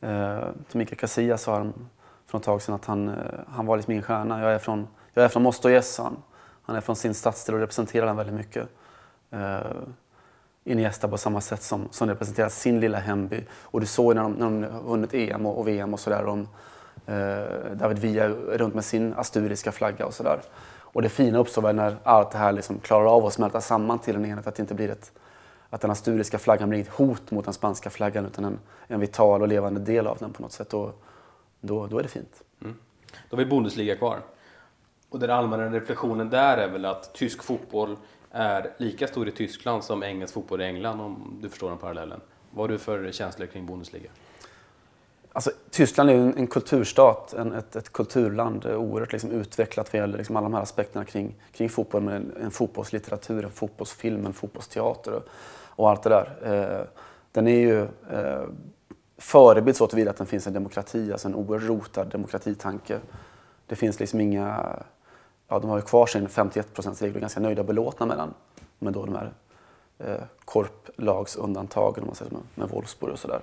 Eh, Mikael Casillas sa för ett tag sedan att han, eh, han var liksom min stjärna. Jag är från, jag är från Mostojes, han. han är från sin stadsdel och representerar den väldigt mycket. Eh, Iniesta på samma sätt som, som representerar sin lilla hemby. Och du såg när de, när de vunnit EM och, och VM och sådär. Eh, David Villa runt med sin asturiska flagga och sådär. Och det fina uppstår väl när allt det här liksom klarar av att smälta samman till en enhet. Att det inte blir ett, att den asturiska flaggan blir inget hot mot den spanska flaggan utan en, en vital och levande del av den på något sätt. Och då, då är det fint. Mm. Då har vi Bundesliga kvar. Och den allmänna reflektionen där är väl att tysk fotboll är lika stor i Tyskland som engelsk fotboll i England om du förstår den parallellen. Vad har du för känslor kring Bundesliga? Alltså, Tyskland är ju en, en kulturstat, en, ett, ett, kulturland, eh, oerhört liksom utvecklat vad gäller liksom alla de här aspekterna kring, kring fotboll med en, en fotbollslitteratur, en fotbollsfilm, en fotbollsteater. Och, och allt det där. Eh, den är ju eh, förebild så tillvida att den finns en demokrati, alltså en oerhört rotad demokratitanke. Det finns liksom inga... Ja, de har ju kvar sin 51 regel och är ganska nöjda och belåtna med den. Med då de här eh, korplagsundantagen, om man säger med, med Wolfsburg och sådär.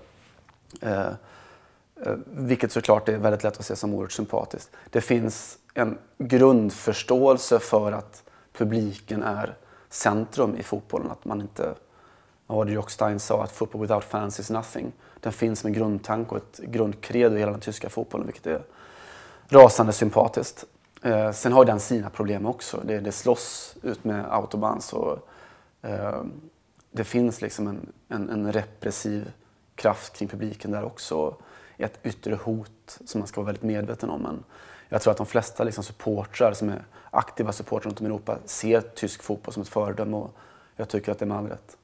Eh, eh, vilket såklart är väldigt lätt att se som oerhört sympatiskt. Det finns en grundförståelse för att publiken är centrum i fotbollen. Att man inte vad var det Stein sa? Att football without fans is nothing. Den finns med grundtanke och ett grundkredo i hela den tyska fotbollen, vilket är rasande sympatiskt. Eh, sen har den sina problem också. Det, det slåss ut med autobahns och eh, det finns liksom en, en, en, repressiv kraft kring publiken där också. Ett yttre hot som man ska vara väldigt medveten om. Men jag tror att de flesta liksom supportrar som är aktiva supportrar runt om i Europa ser tysk fotboll som ett föredöme och jag tycker att det är med all rätt.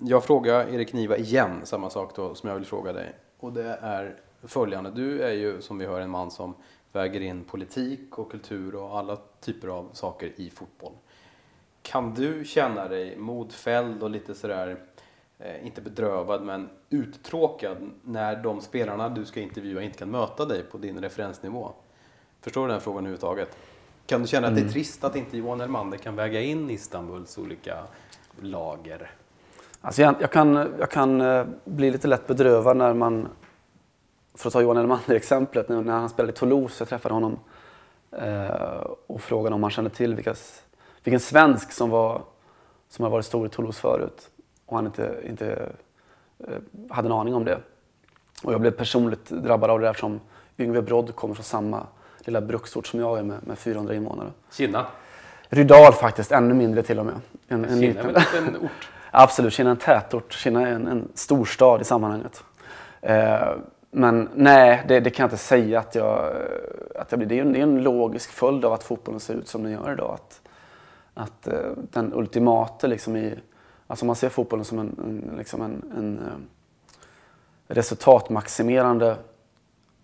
Jag frågar Erik Niva igen, samma sak då som jag vill fråga dig. Och det är följande. Du är ju som vi hör en man som väger in politik och kultur och alla typer av saker i fotboll. Kan du känna dig modfälld och lite sådär, eh, inte bedrövad men uttråkad när de spelarna du ska intervjua inte kan möta dig på din referensnivå? Förstår du den frågan överhuvudtaget? Kan du känna att det är mm. trist att inte Johan Elmander kan väga in Istanbuls olika lager? Alltså jag, jag, kan, jag kan eh, bli lite lätt bedrövad när man, för att ta Johan Elmander-exemplet, när, han spelade i Toulouse, jag träffade honom eh, och frågade om han kände till vilka, vilken svensk som, var, som hade varit stor i Toulouse förut. Och han inte, inte eh, hade en aning om det. Och jag blev personligt drabbad av det eftersom Yngve Brodd kommer från samma lilla bruksort som jag är med, med 400 invånare. Kinna? Rydal faktiskt, ännu mindre till och med. En, en Kina är väl en ort? Absolut, Kina är en tätort. Kina är en, en storstad i sammanhanget. Eh, men nej, det, det, kan jag inte säga att jag, att jag blir. Det är, en, det är en logisk följd av att fotbollen ser ut som den gör idag. Att, att eh, den ultimata liksom i, alltså man ser fotbollen som en, en, liksom en, en eh, resultatmaximerande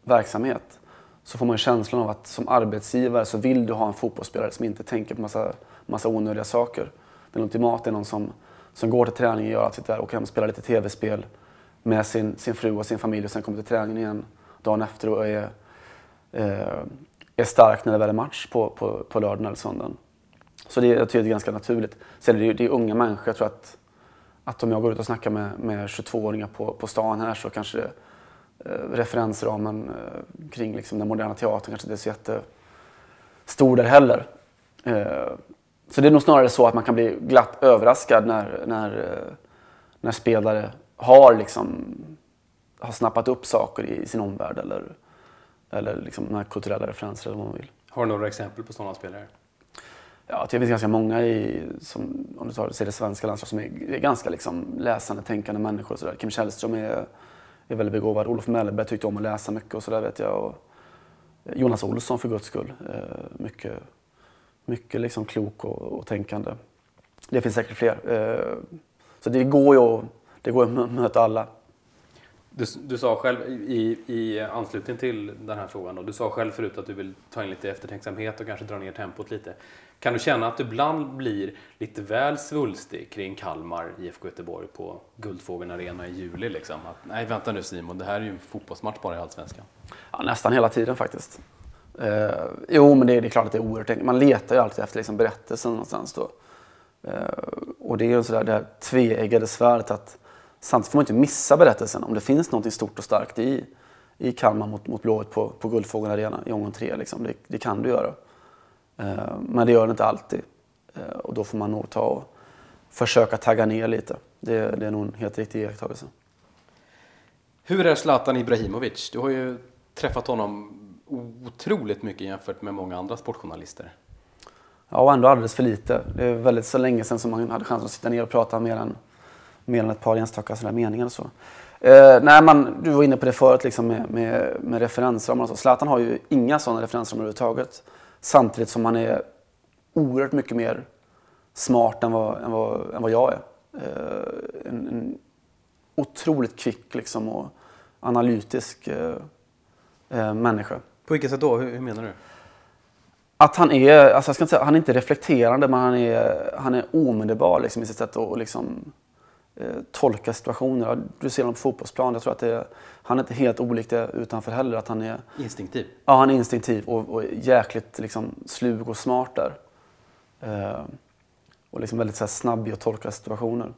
verksamhet så får man känslan av att som arbetsgivare så vill du ha en fotbollsspelare som inte tänker på massa, massa onödiga saker. Den ultimata är någon som, som går till träningen, gör allt sitt där, åker hem och spelar lite tv-spel med sin, sin fru och sin familj och sen kommer till träningen igen dagen efter och är, eh, är stark när det väl är match på, på, på lördagen eller söndagen. Så det, jag tycker det är ganska naturligt. Sen är det, det är unga människor. Jag tror att, att om jag går ut och snackar med, med 22-åringar på, på stan här så kanske det, eh, referensramen eh, kring liksom den moderna teatern kanske inte är så jättestor där heller. Eh, så det är nog snarare så att man kan bli glatt överraskad när, när, eh, när spelare har, liksom, har snappat upp saker i sin omvärld eller, eller liksom här kulturella referenser eller vad man vill. Har du några exempel på sådana spelare? Ja, det finns ganska många i, som, om du tar, ser det svenska landslaget, som är, är, ganska liksom läsande, tänkande människor. Och så där. Kim Källström är, är väldigt begåvad. Olof Mellberg tyckte om att läsa mycket och sådär vet jag. Och Jonas Olsson för guds skull. Eh, mycket mycket liksom klok och, och tänkande. Det finns säkert fler. Eh, så det går ju att, det går att möta alla. Du, du sa själv i, i anslutning till den här frågan, då, du sa själv förut att du vill ta in lite eftertänksamhet och kanske dra ner tempot lite. Kan du känna att du ibland blir lite väl svulstig kring Kalmar, IFK Göteborg på Guldfågeln Arena i juli? Liksom? Att, nej, vänta nu Simon, det här är ju en fotbollsmatch bara i Allsvenskan. Ja, nästan hela tiden faktiskt. Eh, jo, men det är, det är klart att det är oerhört enkelt. Man letar ju alltid efter liksom, berättelsen någonstans då. Eh, och det är ju sådär det här tveeggade svärdet att samtidigt får man inte missa berättelsen om det finns något stort och starkt i, i Kalmar mot, mot Blåvitt på, på Guldfågeln Arena i omgång tre. Liksom. Det, det, kan du göra. Eh, men det gör det inte alltid. Eh, och då får man nog ta och försöka tagga ner lite. Det, det är nog en helt riktig iakttagelse. Hur är Zlatan Ibrahimovic? Du har ju träffat honom otroligt mycket jämfört med många andra sportjournalister. Ja, och ändå alldeles för lite. Det är väldigt så länge sedan som man hade chansen att sitta ner och prata mer än, mer än ett par enstaka sådana meningar och så. Eh, nej, man, du var inne på det förut liksom med, med, med referensramar och så. Zlatan har ju inga sådana referensramar överhuvudtaget. Samtidigt som han är oerhört mycket mer smart än vad, än vad, än vad jag är. Eh, en, en otroligt kvick liksom, och analytisk eh, eh människa. På vilket sätt då? Hur, hur, menar du? Att han är, alltså jag ska inte säga, han är inte reflekterande men han är, han är omedelbar liksom, i sitt sätt att liksom, eh, tolka situationer. Du ser honom på fotbollsplan, jag tror att det han är inte helt olik det utanför heller. Att han är, instinktiv? Ja, han är instinktiv och, och jäkligt liksom, slug och smart där. Eh, och liksom väldigt så här, snabb i att tolka situationer.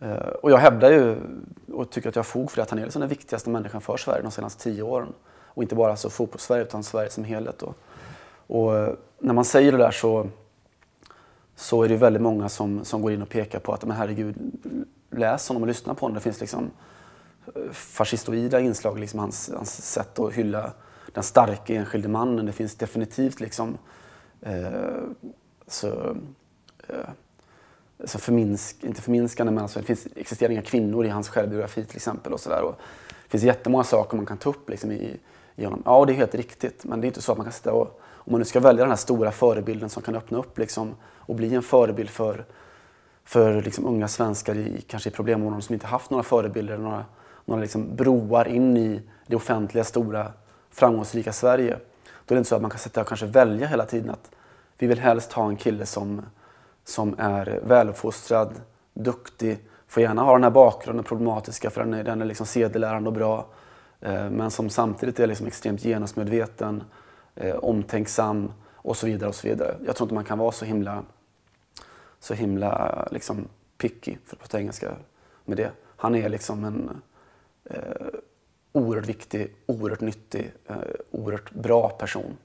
Eh, och jag hävdar ju och tycker att jag har fog för det, att han är liksom den viktigaste människan för Sverige de senaste tio åren. Och inte bara alltså fotbolls-Sverige utan Sverige som helhet. Då. Och eh, när man säger det där så, så är det väldigt många som, som går in och pekar på att men herregud, läs honom och lyssna på honom. Det finns liksom eh, fascistoida inslag, liksom hans, hans sätt att hylla den starka enskilde mannen. Det finns definitivt liksom eh, så, eh, så förminsk, inte förminskande men alltså, det finns, existerar inga kvinnor i hans självbiografi till exempel. Och så där. Och det finns jättemånga saker man kan ta upp liksom, i, genom... Ja, det är helt riktigt. Men det är inte så att man kan sitta och, om man nu ska välja den här stora förebilden som kan öppna upp liksom, och bli en förebild för, för liksom, unga svenskar i, kanske i problemområden som inte haft några förebilder, några, några liksom, broar in i det offentliga, stora, framgångsrika Sverige. Då är det inte så att man kan sitta och kanske välja hela tiden att vi vill helst ha en kille som, som är väluppfostrad, duktig, får gärna ha den här bakgrunden problematiska för den är, den är liksom sedelärande och bra. Eh, men som samtidigt är liksom extremt genusmedveten, eh, omtänksam och så vidare. och så vidare. Jag tror inte man kan vara så himla, så himla eh, liksom picky, för att prata engelska, med det. Han är liksom en eh, oerhört viktig, oerhört nyttig, eh, oerhört bra person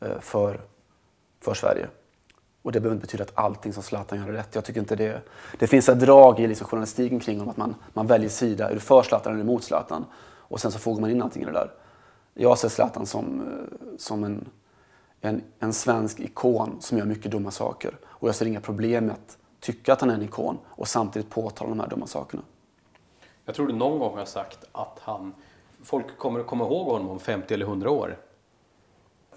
eh, för, för Sverige. Och det behöver inte betyda att allting som Zlatan gör är rätt. Jag tycker inte det. Det finns ett drag i liksom journalistiken kring honom att man, man väljer sida. Är du för Zlatan eller emot Zlatan? Och sen så fogar man in allting i det där. Jag ser Zlatan som, eh, som en, en, en svensk ikon som gör mycket dumma saker. Och jag ser inga problem med att tycka att han är en ikon och samtidigt påtala de här dumma sakerna. Jag tror du någon gång har sagt att han, folk kommer att komma ihåg honom om 50 eller 100 år.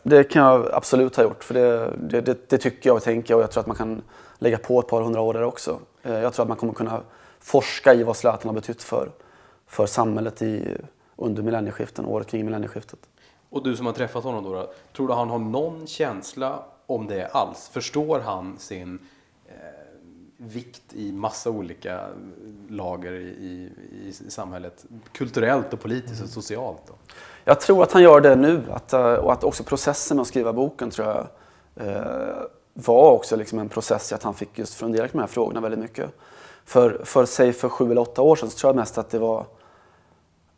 Det kan jag absolut ha gjort, för det, det, det, det tycker jag och tänker och jag tror att man kan lägga på ett par hundra år där också. Eh, jag tror att man kommer kunna forska i vad Zlatan har betytt för, för samhället i, under millennieskiften, året kring millennieskiftet. Och du som har träffat honom då, då tror du han har någon känsla om det alls? Förstår han sin eh, vikt i massa olika lager i, i, samhället? Kulturellt och politiskt och socialt? Då? Jag tror att han gör det nu att, eh, och att också processen med att skriva boken tror jag eh, var också liksom en process i att han fick just fundera kring de här frågorna väldigt mycket. För, för säg för sju eller åtta år sedan så tror jag mest att det var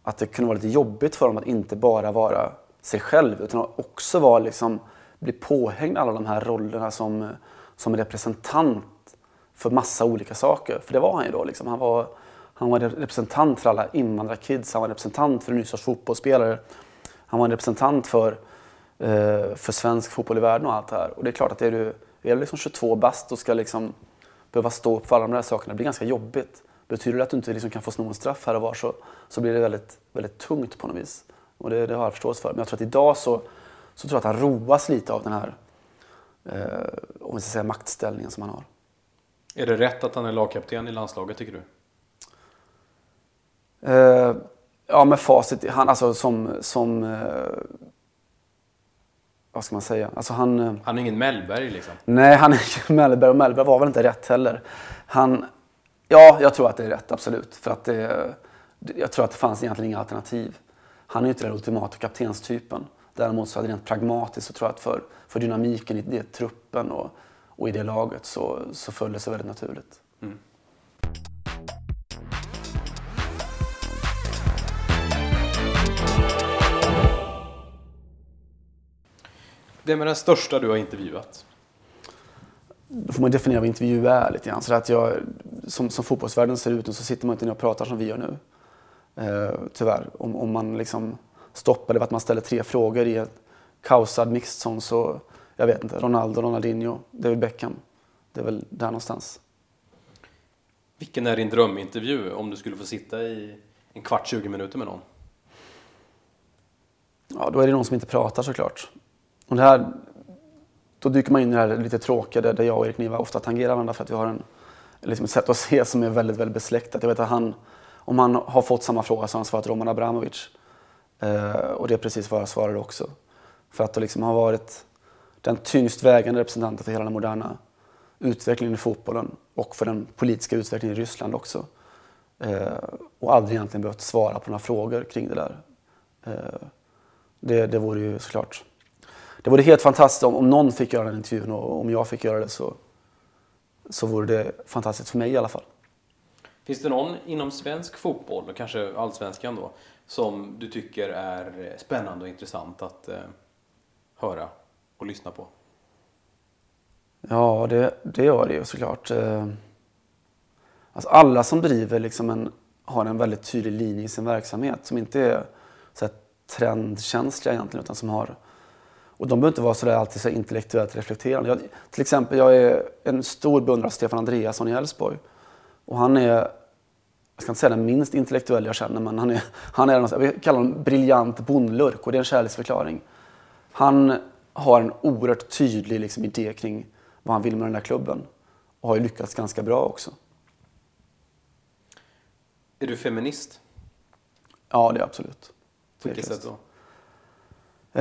att det kunde vara lite jobbigt för honom att inte bara vara sig själv utan också vara liksom, bli påhängd alla de här rollerna som, som representant för massa olika saker. För det var han ju då. Liksom. Han, var, han var representant för alla invandrarkids, han var representant för en ny sorts fotbollsspelare. Han var en representant för, eh, för svensk fotboll i världen och allt det här. Och det är klart att är du är liksom 22 bast och ska liksom behöva stå upp för alla de där sakerna, det blir ganska jobbigt. Betyder det att du inte liksom kan få sno en straff här och var så, så blir det väldigt, väldigt tungt på något vis. Och det, det har jag förståelse för. Men jag tror att idag så, så tror jag att han roas lite av den här eh, om vi ska säga, maktställningen som han har. Är det rätt att han är lagkapten i landslaget tycker du? Eh, ja, med facit. Han, alltså som, som eh, vad ska man säga? Alltså han, eh, han är ingen Mellberg liksom? Nej, han är ingen Mellberg och Mellberg var väl inte rätt heller. Han, ja, jag tror att det är rätt, absolut. För att det, jag tror att det fanns egentligen inga alternativ. Han är ju inte den ultimata kaptenstypen. Däremot så är det rent pragmatiskt så tror jag att för, för dynamiken i det truppen och, och i det laget så, så föll det sig väldigt naturligt. Mm. Vem är den största du har intervjuat? Då får man definiera vad intervju är lite grann. Så att jag, som, som fotbollsvärlden ser ut nu så sitter man inte ner och pratar som vi gör nu. Eh, tyvärr. Om, om man liksom stoppar det att man ställer tre frågor i ett kaosad mixed så, jag vet inte, Ronaldo, Ronaldinho, David Beckham. Det är väl där någonstans. Vilken är din drömintervju om du skulle få sitta i en kvart, 20 minuter med någon? Ja, då är det någon som inte pratar såklart. Och det här, då dyker man in i det här lite tråkiga där jag och Erik Niva ofta tangerar varandra för att vi har en, liksom ett sätt att se som är väldigt, väldigt besläktat. Jag vet att han, om han har fått samma fråga så har han svarat Roman Abramovic. Eh, och det är precis vad jag svarade också. För att liksom ha varit den tyngst vägande representanten för hela den moderna utvecklingen i fotbollen och för den politiska utvecklingen i Ryssland också. Eh, och aldrig egentligen behövt svara på några frågor kring det där. Eh, det, det vore ju såklart det vore helt fantastiskt om, om någon fick göra den intervjun och om jag fick göra det så, så vore det fantastiskt för mig i alla fall. Finns det någon inom svensk fotboll, och kanske allsvenskan då, som du tycker är spännande och intressant att eh, höra och lyssna på? Ja, det, det gör det ju såklart. Eh, alltså alla som driver liksom en, har en väldigt tydlig linje i sin verksamhet som inte är så här, trendkänsliga egentligen utan som har och de behöver inte vara så där alltid så intellektuellt reflekterande. Jag, till exempel, jag är en stor beundrare av Stefan Andreasson i Elfsborg. Och han är, jag ska inte säga den minst intellektuella jag känner, men han är, han är jag vill kalla honom briljant bondlurk och det är en kärleksförklaring. Han har en oerhört tydlig liksom, idé kring vad han vill med den här klubben. Och har ju lyckats ganska bra också. Är du feminist? Ja, det är absolut. På vilket sätt då?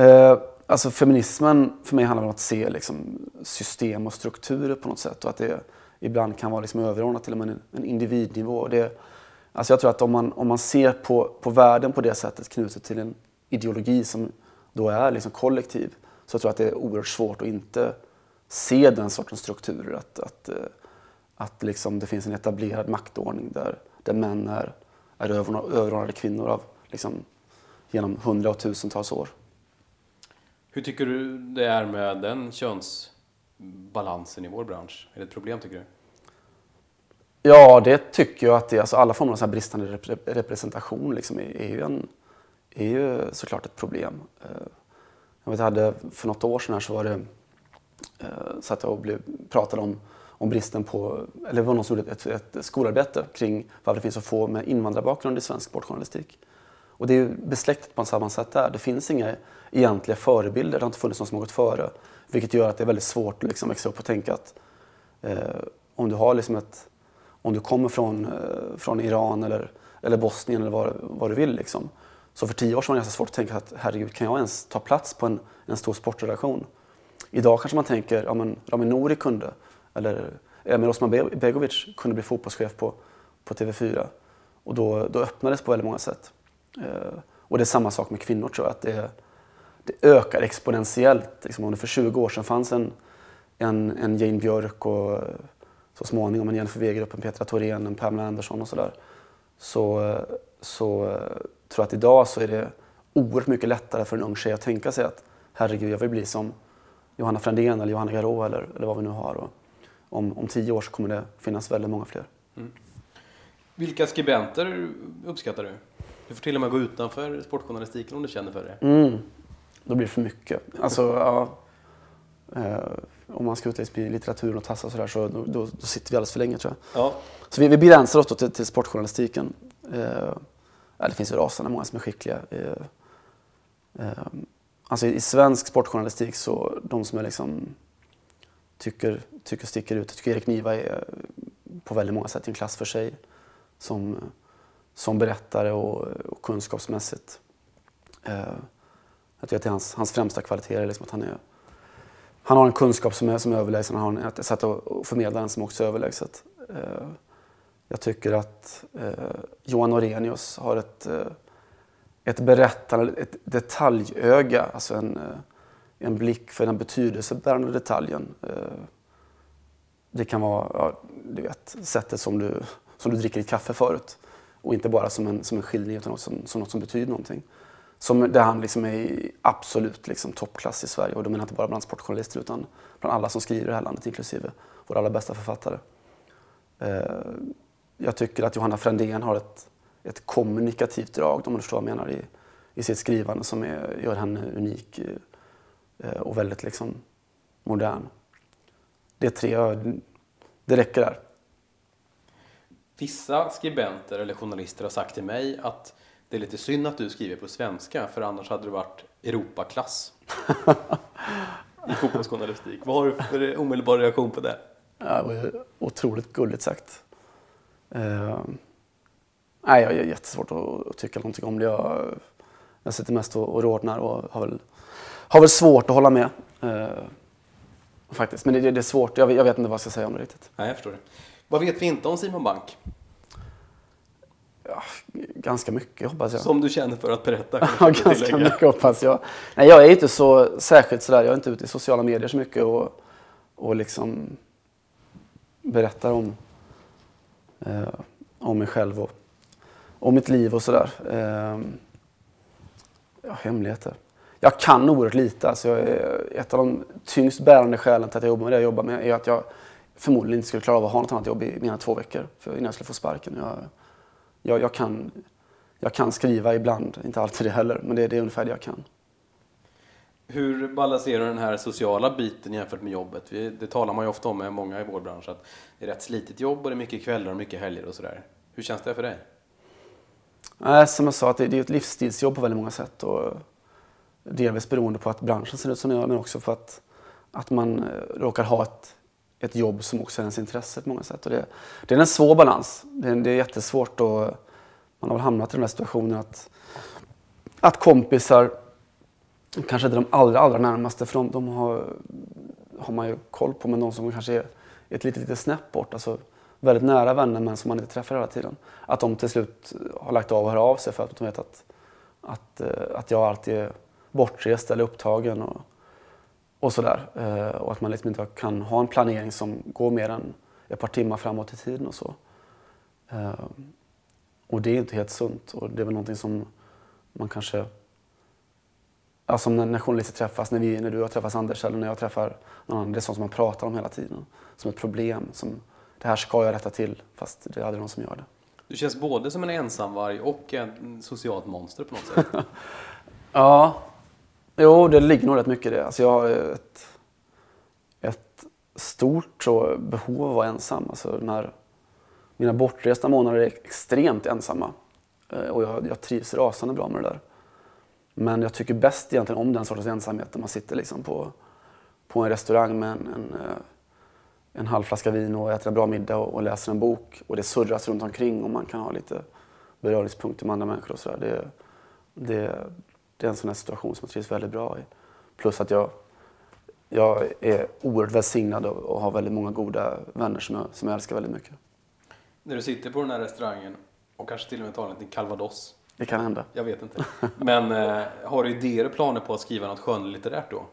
Eh, Alltså feminismen för mig handlar om att se liksom, system och strukturer på något sätt och att det ibland kan vara liksom överordnat till och med en, en individnivå. Det, alltså jag tror att om man, om man ser på, på världen på det sättet knutet till en ideologi som då är liksom kollektiv så jag tror jag att det är oerhört svårt att inte se den sortens strukturer. Att, att, eh, att liksom det finns en etablerad maktordning där, där män är, är överordnade kvinnor av, liksom, genom hundra och tusentals år. Hur tycker du det är med den könsbalansen i vår bransch? Är det ett problem tycker du? Ja, det tycker jag att det är. Alltså alla former av så bristande rep representation liksom är, är, ju en, är ju såklart ett problem. Eh, jag vet, jag hade, för något år sedan här så var det, eh, satt jag och blev, pratade om, om bristen på, eller det var någon som gjorde ett, ett skolarbete kring varför det finns så få med invandrarbakgrund i svensk sportjournalistik. Och det är ju besläktat på samma sätt där. Det finns inga egentliga förebilder, det har inte funnits någon som har gått före. Vilket gör att det är väldigt svårt att liksom växa upp och tänka att eh, om du har liksom ett, om du kommer från, eh, från Iran eller, eller Bosnien eller vad, vad du vill liksom. Så för tio år sedan var det ganska svårt att tänka att herregud, kan jag ens ta plats på en, en stor sportredaktion? Idag kanske man tänker, ja men Rami Nouri kunde, eller Emir Osman Begovic kunde bli fotbollschef på, på TV4. Och då, då öppnades på väldigt många sätt. Eh, och det är samma sak med kvinnor tror jag. Att det, det ökar exponentiellt. Liksom om det för 20 år sedan fanns en, en, en Jane Björk och så småningom en Jennifer Wegerup, en Petra Thorén, en Pamela Andersson och sådär. Så, så eh, tror jag att idag så är det oerhört mycket lättare för en ung tjej att tänka sig att herregud, jag vill bli som Johanna Frändén eller Johanna Garå eller, eller vad vi nu har. Och om, om tio år så kommer det finnas väldigt många fler. Mm. Vilka skribenter uppskattar du? Du får till och med gå utanför sportjournalistiken om du känner för det. Mm. Då blir det för mycket. Alltså, ja, eh, om man ska ut i litteraturen och tassa och sådär så då, då, då, sitter vi alldeles för länge tror jag. Ja. Så vi, vi begränsar oss till, till sportjournalistiken. Eh, det finns ju rasande många som är skickliga. Eh, eh, alltså i, i svensk sportjournalistik så de som är liksom tycker, tycker sticker ut. Jag tycker Erik Niva är på väldigt många sätt en klass för sig. Som, som berättare och, och kunskapsmässigt. Eh, jag tycker att det är hans, hans främsta kvaliteter liksom att han är han har en kunskap som är, som är överlägsen, han har ett sätt att förmedla den som också är överlägset. Eh, jag tycker att eh, Johan Orenius har ett, eh, ett berättande, ett detaljöga, alltså en, eh, en blick för den betydelsebärande detaljen. Eh, det kan vara ja, du vet, sättet som du, som du dricker ditt kaffe förut. Och inte bara som en, som en skildring utan också som, som något som betyder någonting. Som, där han liksom är i absolut liksom toppklass i Sverige. Och då menar jag inte bara bland sportjournalister utan bland alla som skriver i det här landet, inklusive våra allra bästa författare. Eh, jag tycker att Johanna Frändén har ett, ett kommunikativt drag, om du förstår vad jag menar, i, i sitt skrivande som är, gör henne unik eh, och väldigt liksom modern. Det är tre, det räcker där. Vissa skribenter eller journalister har sagt till mig att det är lite synd att du skriver på svenska för annars hade du varit Europaklass i fotbollsjournalistik. Vad har du för omedelbar reaktion på det? Ja, det var otroligt gulligt sagt. Uh, nej, jag har jättesvårt att, att tycka någonting om det. Jag, jag sitter mest och, och rodnar och har väl, har väl svårt att hålla med. Uh, faktiskt, men det, det, är svårt. Jag, jag, vet inte vad jag ska säga om det riktigt. Nej, jag förstår det. Vad vet vi inte om Simon Bank? Ja, ganska mycket hoppas jag. Som du känner för att berätta? ja, ganska tillägga. mycket hoppas jag. Nej, jag är inte så särskilt sådär, jag är inte ute i sociala medier så mycket och, och liksom berättar om, eh, om mig själv och om mitt liv och sådär. Eh, ja, hemligheter. Jag kan oerhört lite. Alltså jag är, ett av de tyngst bärande skälen till att jag jobbar med det jag jobbar med är att jag förmodligen inte skulle klara av att ha något annat jobb i än två veckor för innan jag skulle få sparken. Jag, jag, jag, kan, jag kan skriva ibland, inte alltid det heller, men det, det är ungefär det jag kan. Hur balanserar du den här sociala biten jämfört med jobbet? Det talar man ju ofta om med många i vår bransch, att det är rätt slitigt jobb och det är mycket kvällar och mycket helger och sådär. Hur känns det för dig? Äh, som jag sa, att det, det är ett livsstilsjobb på väldigt många sätt. Och delvis beroende på att branschen ser ut som den gör, men också för att, att man eh, råkar ha ett, ett jobb som också är ens intresse på många sätt. Och det, det är en svår balans. Det är, det är jättesvårt och man har väl hamnat i den här situationen att, att kompisar, kanske inte de allra, allra närmaste, för de, de har, har man ju koll på, men de som kanske är ett litet, litet snäpp bort, alltså väldigt nära vänner men som man inte träffar hela tiden. Att de till slut har lagt av och hör av sig för att de vet att, att, eh, att jag alltid är bortrest eller upptagen. Och, och sådär. Eh, och att man liksom inte kan ha en planering som går mer än ett par timmar framåt i tiden och så. Eh, och det är inte helt sunt och det är väl någonting som man kanske som när, journalister träffas, när, vi, när du har träffat Anders eller när jag träffar någon annan. Det är sånt som man pratar om hela tiden. Som ett problem. Som, det här ska jag rätta till, fast det är aldrig någon som gör det. Du känns både som en ensamvarg och en socialt monster på något sätt. ja, Jo, det ligger nog rätt mycket i det. Alltså jag har eh, ett, ett stort så behov av att vara ensam. Alltså när mina bortresta månader är extremt ensamma. Eh, och jag, jag trivs rasande bra med det där. Men jag tycker bäst egentligen om den sortens ensamhet när man sitter liksom på, på en restaurang med en, en, eh, en halv flaska vin och äter en bra middag och, och läser en bok och det surras runt omkring och man kan ha lite beröringspunkter med andra människor och sådär. Det, det, det är en sån här situation som jag trivs väldigt bra i. Plus att jag, jag är oerhört välsignad och, har väldigt många goda vänner som jag, som jag älskar väldigt mycket. När du sitter på den här restaurangen och kanske till och med tar en liten calvados. Det kan hända. Jag vet inte. Men eh, har du idéer och planer på att skriva något skönlitterärt då?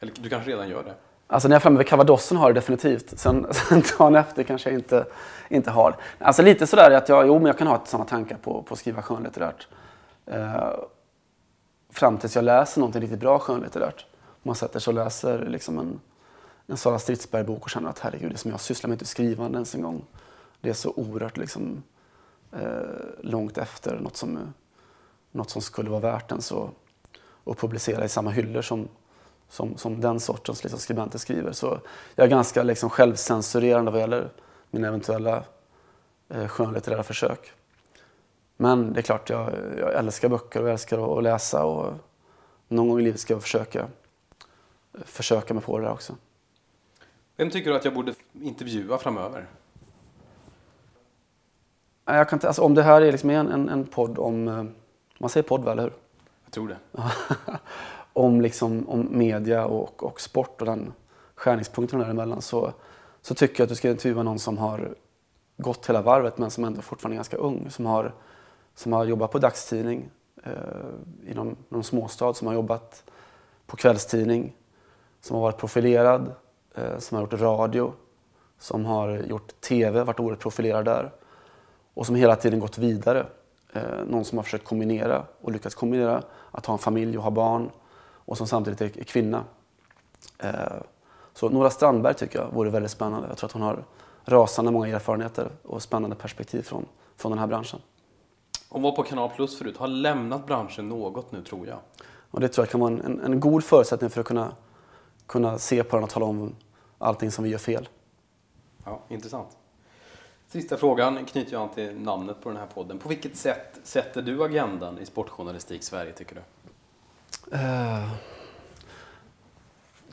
Eller du kanske redan gör det? Alltså när jag är framme vid calvadosen har jag det definitivt. Sen, sen dagen efter kanske jag inte, inte har det. Alltså lite sådär att jag, jo men jag kan ha sådana tankar på, på att skriva skönlitterärt. Eh, fram tills jag läser någonting riktigt bra skönlitterärt. Man sätter sig och läser liksom en, en Sara Stridsberg-bok och känner att herregud, det som jag sysslar med inte skrivande ens en gång. Det är så oerhört liksom, eh, långt efter något som, något som skulle vara värt ens att, att publicera i samma hyllor som, som, som den sortens liksom, skribenter skriver. Så jag är ganska liksom, självcensurerande vad gäller mina eventuella eh, skönlitterära försök. Men det är klart, jag, jag älskar böcker och jag älskar att läsa och någon gång i livet ska jag försöka, försöka mig på det där också. Vem tycker du att jag borde intervjua framöver? Jag kan inte, alltså, om det här är liksom en, en, en podd om, eh, man säger podd väl, eller hur? Jag tror det. om, liksom, om media och, och sport och den skärningspunkten däremellan så, så tycker jag att du ska intervjua någon som har gått hela varvet men som ändå fortfarande är ganska ung. Som har, som har jobbat på dagstidning eh, i någon, någon småstad, som har jobbat på kvällstidning, som har varit profilerad, eh, som har gjort radio, som har gjort TV, varit oerhört profilerad där och som hela tiden gått vidare. Eh, någon som har försökt kombinera och lyckats kombinera att ha en familj och ha barn och som samtidigt är, är kvinna. Eh, så Nora Strandberg tycker jag vore väldigt spännande. Jag tror att hon har rasande många erfarenheter och spännande perspektiv från, från den här branschen. Hon var på Kanal Plus förut, har lämnat branschen något nu tror jag. Och det tror jag kan vara en, en god förutsättning för att kunna, kunna se på den och tala om allting som vi gör fel. Ja, intressant. Sista frågan knyter jag an till namnet på den här podden. På vilket sätt sätter du agendan i sportjournalistik Sverige tycker du? Eh,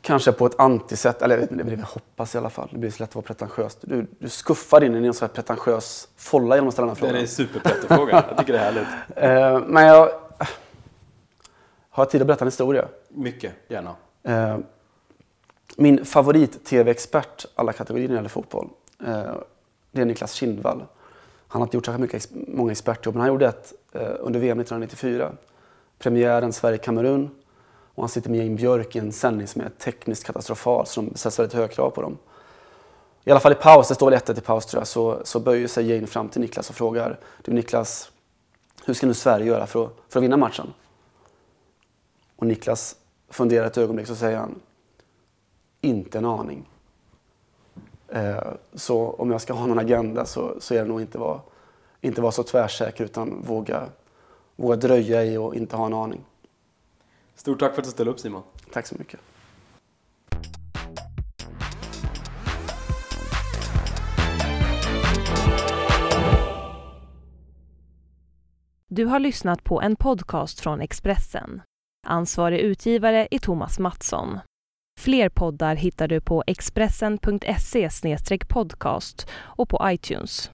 kanske på ett antisätt, eller det vill jag hoppas i alla fall. Det blir så lätt att vara pretentiös. Du, du skuffar in i en sån här pretentiös folla genom att ställa den här frågan. Det är en superpretto-fråga. Jag tycker det är härligt. Eh, men jag... Har jag tid att berätta en historia? Mycket, gärna. Eh, min favorit-tv-expert alla kategorier när det gäller fotboll, eh, det är Niklas Kindvall. Han har inte gjort så mycket, många expertjobb, men han gjorde ett eh, under VM 1994. Premiären Sverige-Kamerun. Och han sitter med Jane Björk i en sändning som är tekniskt katastrofal, så de sätter väldigt höga krav på dem. I alla fall i paus, det står väl 1 i paus tror jag, så, så böjer sig Jane fram till Niklas och frågar Du Niklas, hur ska nu Sverige göra för att, för att vinna matchen? Och Niklas funderar ett ögonblick så säger han Inte en aning. Eh, så om jag ska ha någon agenda så, så är det nog inte vara, inte vara så tvärsäker utan våga, våga dröja i och inte ha en aning. Stort tack för att du ställde upp Simon. Tack så mycket. Du har lyssnat på en podcast från Expressen. Ansvarig utgivare är Thomas Mattsson. Fler poddar hittar du på expressen.se podcast och på iTunes.